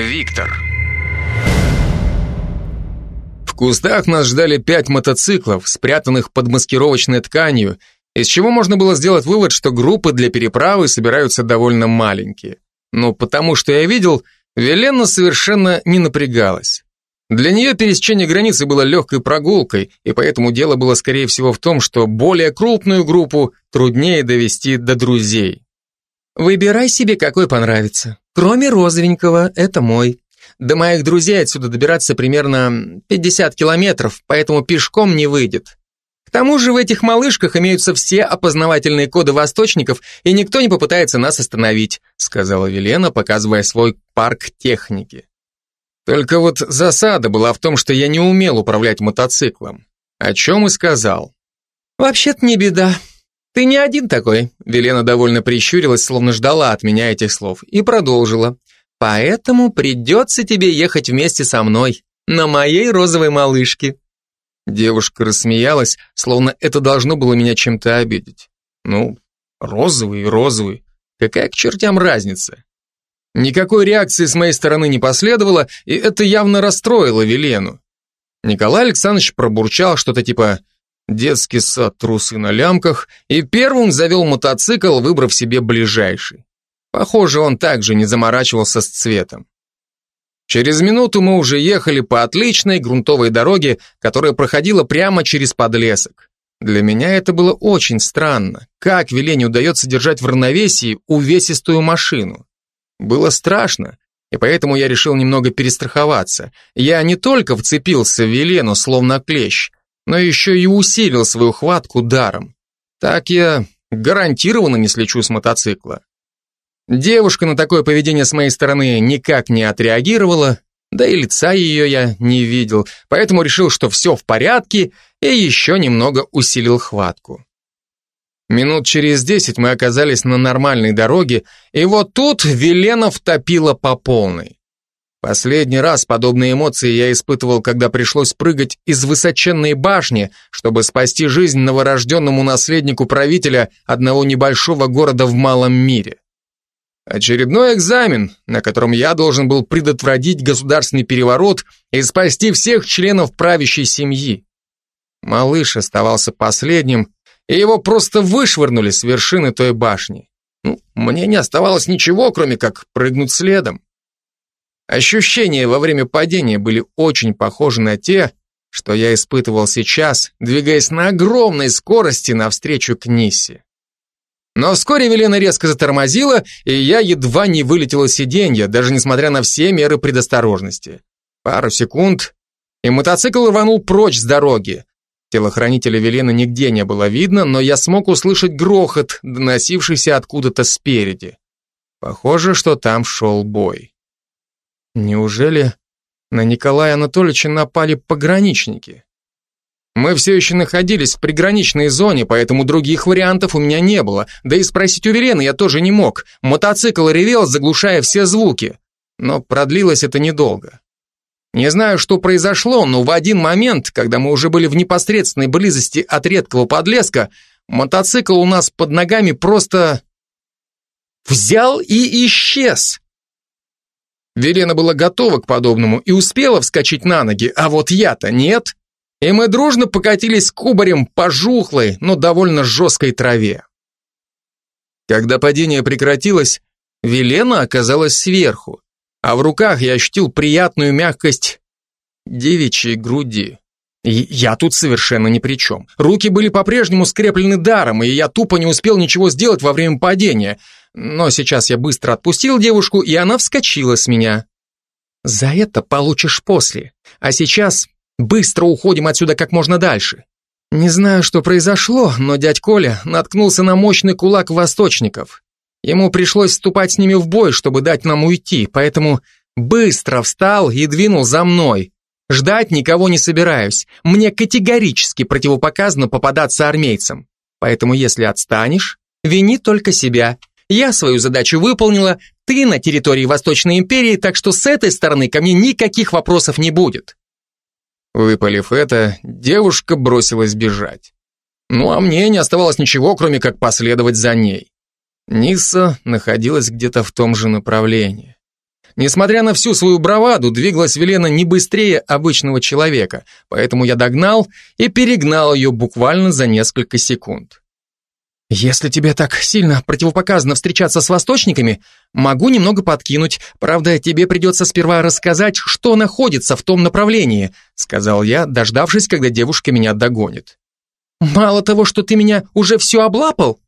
Виктор. В кустах нас ждали пять мотоциклов, спрятанных под маскировочной тканью, из чего можно было сделать вывод, что группы для переправы собираются довольно маленькие. Но потому что я видел, Велена совершенно не напрягалась. Для нее пересечение границы было легкой прогулкой, и поэтому дело было скорее всего в том, что более крупную группу труднее довести до друзей. Выбирай себе, какой понравится. Кроме розовенького, это мой. До моих друзей отсюда добираться примерно 50 километров, поэтому пешком не выйдет. К тому же в этих малышках имеются все опознавательные коды восточников, и никто не попытается нас остановить, сказала Велена, показывая свой парк техники. Только вот засада была в том, что я не умел управлять мотоциклом, о чем и сказал. «Вообще-то не беда. «Ты не один такой», — Велена довольно прищурилась, словно ждала от меня этих слов, и продолжила. «Поэтому придется тебе ехать вместе со мной, на моей розовой малышке». Девушка рассмеялась, словно это должно было меня чем-то обидеть. Ну, розовый и розовый. Какая к чертям разница? Никакой реакции с моей стороны не последовало, и это явно расстроило Велену. Николай Александрович пробурчал что-то типа детский сад трусы на лямках, и первым завел мотоцикл, выбрав себе ближайший. Похоже, он также не заморачивался с цветом. Через минуту мы уже ехали по отличной грунтовой дороге, которая проходила прямо через подлесок. Для меня это было очень странно. Как Велене удается держать в равновесии увесистую машину? Было страшно, и поэтому я решил немного перестраховаться. Я не только вцепился в Велену, словно клещ, но еще и усилил свою хватку даром. Так я гарантированно не слечу с мотоцикла. Девушка на такое поведение с моей стороны никак не отреагировала, да и лица ее я не видел, поэтому решил, что все в порядке, и еще немного усилил хватку. Минут через десять мы оказались на нормальной дороге, и вот тут Веленов топила по полной. Последний раз подобные эмоции я испытывал, когда пришлось прыгать из высоченной башни, чтобы спасти жизнь новорожденному наследнику правителя одного небольшого города в малом мире. Очередной экзамен, на котором я должен был предотвратить государственный переворот и спасти всех членов правящей семьи. Малыш оставался последним, и его просто вышвырнули с вершины той башни. Ну, мне не оставалось ничего, кроме как прыгнуть следом. Ощущения во время падения были очень похожи на те, что я испытывал сейчас, двигаясь на огромной скорости навстречу к Ниссе. Но вскоре Велена резко затормозила, и я едва не вылетел из сиденья, даже несмотря на все меры предосторожности. Пару секунд, и мотоцикл рванул прочь с дороги. Телохранителя Велены нигде не было видно, но я смог услышать грохот, доносившийся откуда-то спереди. Похоже, что там шел бой. Неужели на Николая Анатольевича напали пограничники? Мы все еще находились в приграничной зоне, поэтому других вариантов у меня не было. Да и спросить у Верены я тоже не мог. Мотоцикл ревел, заглушая все звуки. Но продлилось это недолго. Не знаю, что произошло, но в один момент, когда мы уже были в непосредственной близости от редкого подлеска, мотоцикл у нас под ногами просто взял и исчез. Велена была готова к подобному и успела вскочить на ноги, а вот я-то нет. И мы дружно покатились кубарем по жухлой, но довольно жесткой траве. Когда падение прекратилось, Велена оказалась сверху, а в руках я ощутил приятную мягкость девичьей груди. И я тут совершенно ни при чем. Руки были по-прежнему скреплены даром, и я тупо не успел ничего сделать во время падения. Но сейчас я быстро отпустил девушку, и она вскочила с меня. За это получишь после. А сейчас быстро уходим отсюда как можно дальше. Не знаю, что произошло, но дядь Коля наткнулся на мощный кулак восточников. Ему пришлось вступать с ними в бой, чтобы дать нам уйти, поэтому быстро встал и двинул за мной. Ждать никого не собираюсь. Мне категорически противопоказано попадаться армейцам. Поэтому если отстанешь, вини только себя я свою задачу выполнила, ты на территории Восточной империи, так что с этой стороны ко мне никаких вопросов не будет. Выпалив это, девушка бросилась бежать. Ну а мне не оставалось ничего, кроме как последовать за ней. Ниса находилась где-то в том же направлении. Несмотря на всю свою браваду, двигалась Велена не быстрее обычного человека, поэтому я догнал и перегнал ее буквально за несколько секунд. «Если тебе так сильно противопоказано встречаться с восточниками, могу немного подкинуть. Правда, тебе придется сперва рассказать, что находится в том направлении», сказал я, дождавшись, когда девушка меня догонит. «Мало того, что ты меня уже все облапал?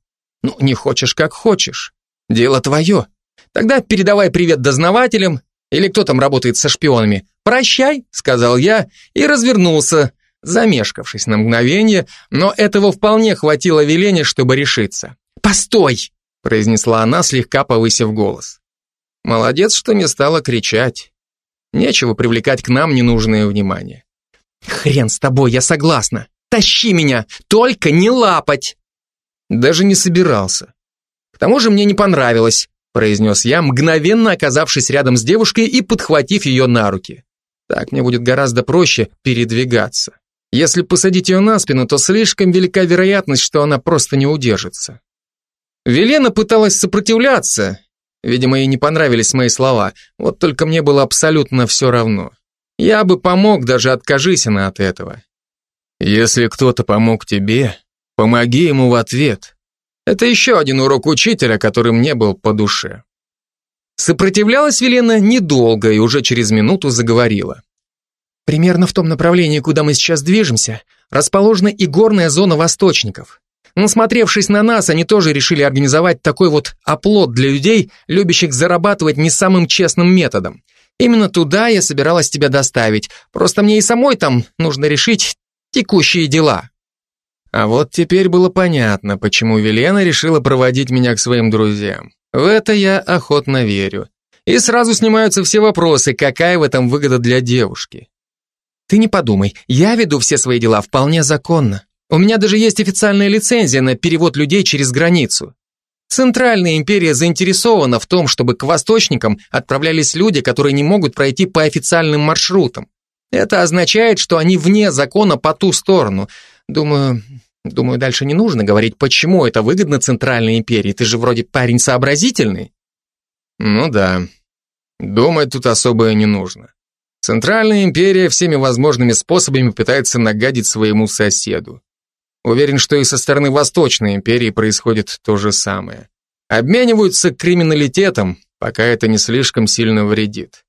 Ну, не хочешь, как хочешь. Дело твое. Тогда передавай привет дознавателям, или кто там работает со шпионами. Прощай», сказал я и развернулся, замешкавшись на мгновение, но этого вполне хватило веления, чтобы решиться. «Постой!» – произнесла она, слегка повысив голос. Молодец, что не стала кричать. Нечего привлекать к нам ненужное внимание. «Хрен с тобой, я согласна. Тащи меня, только не лапать!» Даже не собирался. К тому же мне не понравилось, произнес я, мгновенно оказавшись рядом с девушкой и подхватив ее на руки. Так мне будет гораздо проще передвигаться. Если посадить ее на спину, то слишком велика вероятность, что она просто не удержится. Велена пыталась сопротивляться. Видимо, ей не понравились мои слова. Вот только мне было абсолютно все равно. Я бы помог, даже откажись она от этого. Если кто-то помог тебе, помоги ему в ответ. Это еще один урок учителя, который мне был по душе. Сопротивлялась Велена недолго и уже через минуту заговорила. Примерно в том направлении, куда мы сейчас движемся, расположена и горная зона восточников. Насмотревшись на нас, они тоже решили организовать такой вот оплот для людей, любящих зарабатывать не самым честным методом. Именно туда я собиралась тебя доставить, просто мне и самой там нужно решить текущие дела. А вот теперь было понятно, почему Велена решила проводить меня к своим друзьям. В это я охотно верю. И сразу снимаются все вопросы, какая в этом выгода для девушки. Ты не подумай, я веду все свои дела вполне законно. У меня даже есть официальная лицензия на перевод людей через границу. Центральная империя заинтересована в том, чтобы к восточникам отправлялись люди, которые не могут пройти по официальным маршрутам. Это означает, что они вне закона по ту сторону. Думаю, думаю, дальше не нужно говорить, почему это выгодно Центральной империи. Ты же вроде парень сообразительный. Ну да. Думать тут особо не нужно. Центральная империя всеми возможными способами пытается нагадить своему соседу. Уверен, что и со стороны Восточной империи происходит то же самое. Обмениваются криминалитетом, пока это не слишком сильно вредит.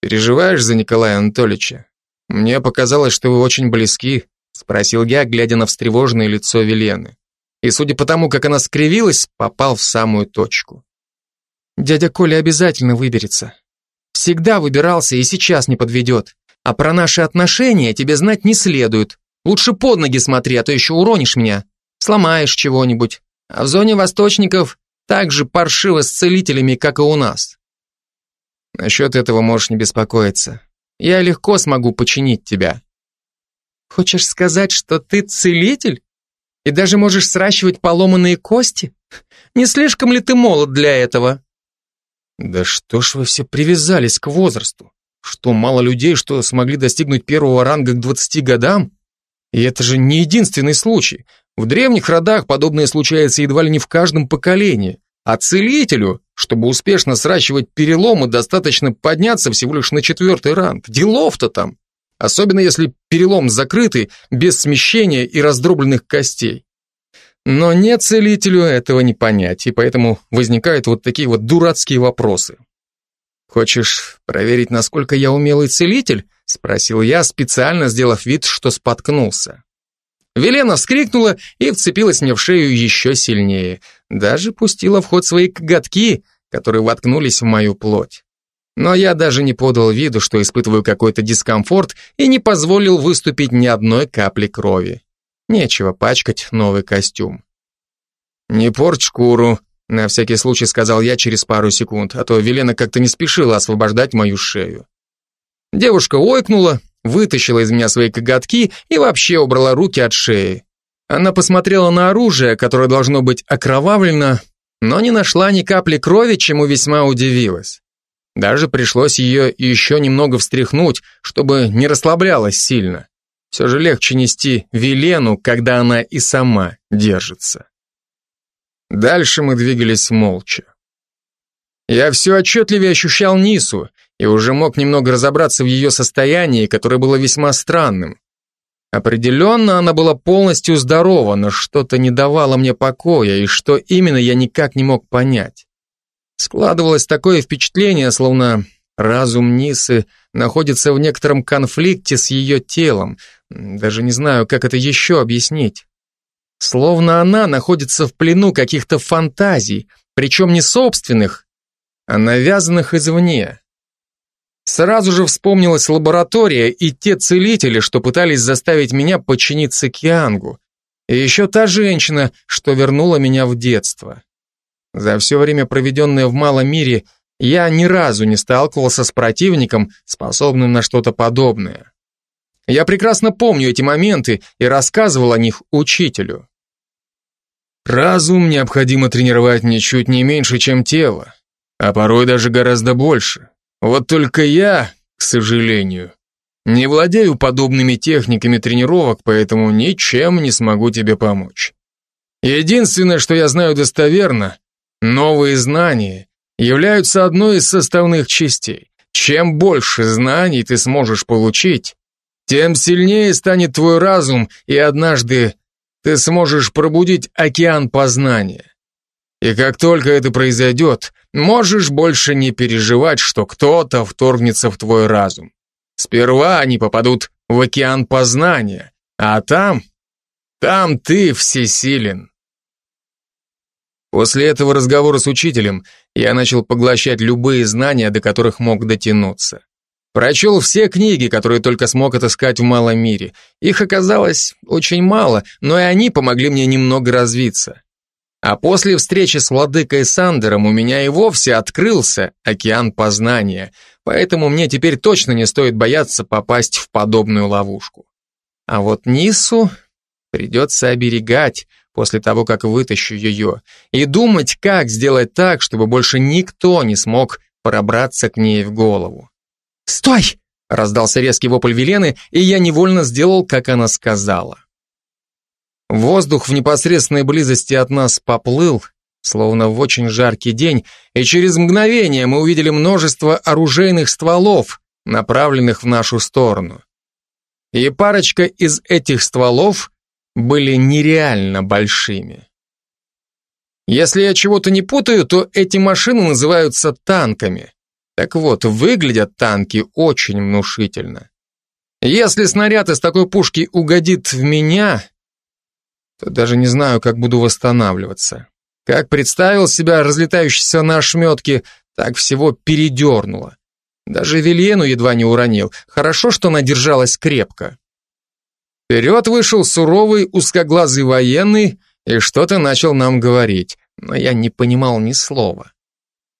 Переживаешь за Николая Анатольевича? Мне показалось, что вы очень близки, спросил я, глядя на встревоженное лицо Велены. И судя по тому, как она скривилась, попал в самую точку. Дядя Коля обязательно выберется. Всегда выбирался и сейчас не подведет. А про наши отношения тебе знать не следует. Лучше под ноги смотри, а то еще уронишь меня. Сломаешь чего-нибудь. А в зоне восточников так же паршиво с целителями, как и у нас. Насчет этого можешь не беспокоиться. Я легко смогу починить тебя. Хочешь сказать, что ты целитель? И даже можешь сращивать поломанные кости? Не слишком ли ты молод для этого? Да что ж вы все привязались к возрасту? Что, мало людей, что смогли достигнуть первого ранга к 20 годам? И это же не единственный случай. В древних родах подобное случается едва ли не в каждом поколении. А целителю, чтобы успешно сращивать переломы, достаточно подняться всего лишь на четвертый ранг. Делов-то там. Особенно если перелом закрытый, без смещения и раздробленных костей. Но не целителю этого не понять, и поэтому возникают вот такие вот дурацкие вопросы. «Хочешь проверить, насколько я умелый целитель?» — спросил я, специально сделав вид, что споткнулся. Велена вскрикнула и вцепилась мне в шею еще сильнее. Даже пустила в ход свои коготки, которые воткнулись в мою плоть. Но я даже не подал виду, что испытываю какой-то дискомфорт и не позволил выступить ни одной капли крови. Нечего пачкать новый костюм. «Не порть шкуру», — на всякий случай сказал я через пару секунд, а то Велена как-то не спешила освобождать мою шею. Девушка ойкнула, вытащила из меня свои коготки и вообще убрала руки от шеи. Она посмотрела на оружие, которое должно быть окровавлено, но не нашла ни капли крови, чему весьма удивилась. Даже пришлось ее еще немного встряхнуть, чтобы не расслаблялась сильно. Все же легче нести Велену, когда она и сама держится. Дальше мы двигались молча. Я все отчетливее ощущал Нису и уже мог немного разобраться в ее состоянии, которое было весьма странным. Определенно, она была полностью здорова, но что-то не давало мне покоя, и что именно я никак не мог понять. Складывалось такое впечатление, словно разум Нисы находится в некотором конфликте с ее телом. Даже не знаю, как это еще объяснить. Словно она находится в плену каких-то фантазий, причем не собственных, а навязанных извне. Сразу же вспомнилась лаборатория и те целители, что пытались заставить меня подчиниться Киангу. И еще та женщина, что вернула меня в детство. За все время, проведенное в малом мире, я ни разу не сталкивался с противником, способным на что-то подобное. Я прекрасно помню эти моменты и рассказывал о них учителю. Разум необходимо тренировать ничуть не меньше, чем тело, а порой даже гораздо больше. Вот только я, к сожалению, не владею подобными техниками тренировок, поэтому ничем не смогу тебе помочь. Единственное, что я знаю достоверно, новые знания являются одной из составных частей. Чем больше знаний ты сможешь получить, тем сильнее станет твой разум, и однажды ты сможешь пробудить океан познания. И как только это произойдет, можешь больше не переживать, что кто-то вторгнется в твой разум. Сперва они попадут в океан познания, а там, там ты всесилен. После этого разговора с учителем я начал поглощать любые знания, до которых мог дотянуться. Прочел все книги, которые только смог отыскать в малом мире. Их оказалось очень мало, но и они помогли мне немного развиться. А после встречи с владыкой Сандером у меня и вовсе открылся океан познания, поэтому мне теперь точно не стоит бояться попасть в подобную ловушку. А вот Нису придется оберегать после того, как вытащу ее, и думать, как сделать так, чтобы больше никто не смог пробраться к ней в голову. «Стой!» — раздался резкий вопль Велены, и я невольно сделал, как она сказала. Воздух в непосредственной близости от нас поплыл, словно в очень жаркий день, и через мгновение мы увидели множество оружейных стволов, направленных в нашу сторону. И парочка из этих стволов были нереально большими. Если я чего-то не путаю, то эти машины называются танками. Так вот, выглядят танки очень внушительно. Если снаряд из такой пушки угодит в меня, то даже не знаю, как буду восстанавливаться. Как представил себя разлетающийся на ошметки, так всего передернуло. Даже Вильену едва не уронил. Хорошо, что она держалась крепко. Вперед вышел суровый, узкоглазый военный и что-то начал нам говорить, но я не понимал ни слова.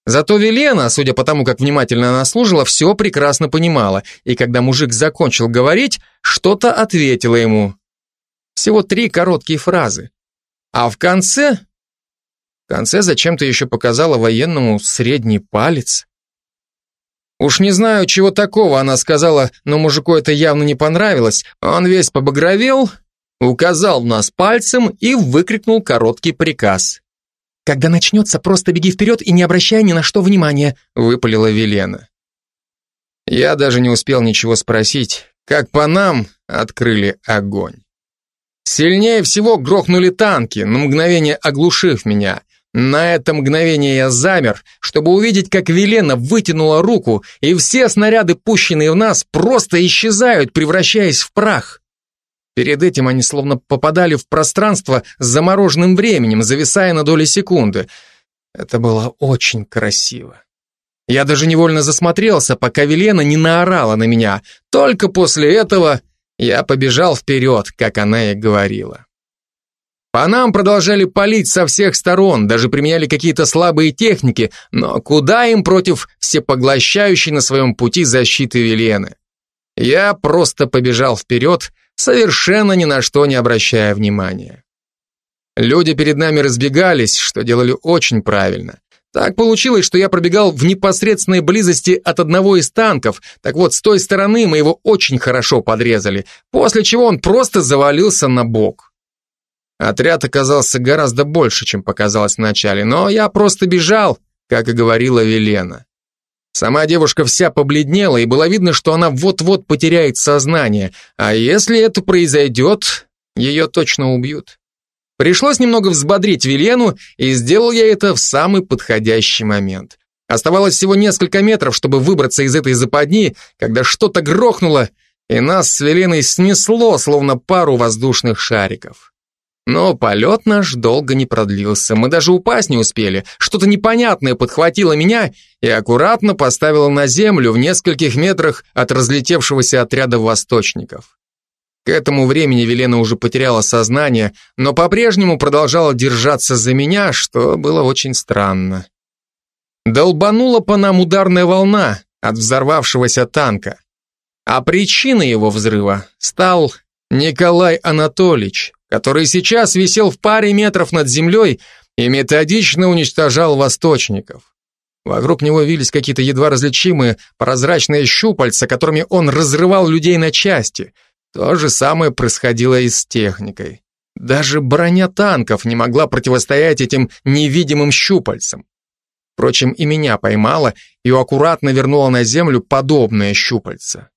Зато Велена, судя по тому, как внимательно она служила, все прекрасно понимала, и когда мужик закончил говорить, что-то ответила ему. Всего три короткие фразы. А в конце... В конце зачем-то еще показала военному средний палец. Уж не знаю, чего такого она сказала, но мужику это явно не понравилось. Он весь побагровел, указал в нас пальцем и выкрикнул короткий приказ. «Когда начнется, просто беги вперед и не обращай ни на что внимания», выпалила Велена. Я даже не успел ничего спросить, как по нам открыли огонь. Сильнее всего грохнули танки, на мгновение оглушив меня. На это мгновение я замер, чтобы увидеть, как Велена вытянула руку, и все снаряды, пущенные в нас, просто исчезают, превращаясь в прах. Перед этим они словно попадали в пространство с замороженным временем, зависая на доли секунды. Это было очень красиво. Я даже невольно засмотрелся, пока Велена не наорала на меня. Только после этого я побежал вперед, как она и говорила. По нам продолжали палить со всех сторон, даже применяли какие-то слабые техники, но куда им против всепоглощающей на своем пути защиты Велены? Я просто побежал вперед, совершенно ни на что не обращая внимания. Люди перед нами разбегались, что делали очень правильно. Так получилось, что я пробегал в непосредственной близости от одного из танков, так вот, с той стороны мы его очень хорошо подрезали, после чего он просто завалился на бок. Отряд оказался гораздо больше, чем показалось вначале, но я просто бежал, как и говорила Велена. Сама девушка вся побледнела, и было видно, что она вот-вот потеряет сознание, а если это произойдет, ее точно убьют. Пришлось немного взбодрить Велену, и сделал я это в самый подходящий момент. Оставалось всего несколько метров, чтобы выбраться из этой западни, когда что-то грохнуло, и нас с Веленой снесло, словно пару воздушных шариков. Но полет наш долго не продлился, мы даже упасть не успели. Что-то непонятное подхватило меня и аккуратно поставило на землю в нескольких метрах от разлетевшегося отряда восточников. К этому времени Велена уже потеряла сознание, но по-прежнему продолжала держаться за меня, что было очень странно. Долбанула по нам ударная волна от взорвавшегося танка. А причиной его взрыва стал Николай Анатольевич, который сейчас висел в паре метров над землей и методично уничтожал восточников. Вокруг него вились какие-то едва различимые прозрачные щупальца, которыми он разрывал людей на части. То же самое происходило и с техникой. Даже броня танков не могла противостоять этим невидимым щупальцам. Впрочем, и меня поймала и аккуратно вернула на землю подобное щупальце.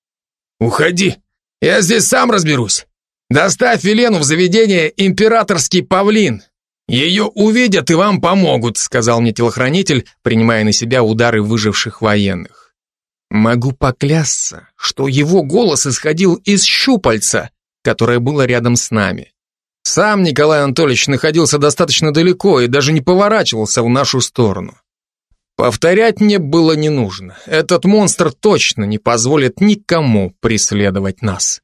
«Уходи, я здесь сам разберусь. Доставь Велену в заведение «Императорский павлин». Ее увидят и вам помогут», сказал мне телохранитель, принимая на себя удары выживших военных. Могу поклясться, что его голос исходил из щупальца, которое было рядом с нами. Сам Николай Анатольевич находился достаточно далеко и даже не поворачивался в нашу сторону. Повторять мне было не нужно. Этот монстр точно не позволит никому преследовать нас.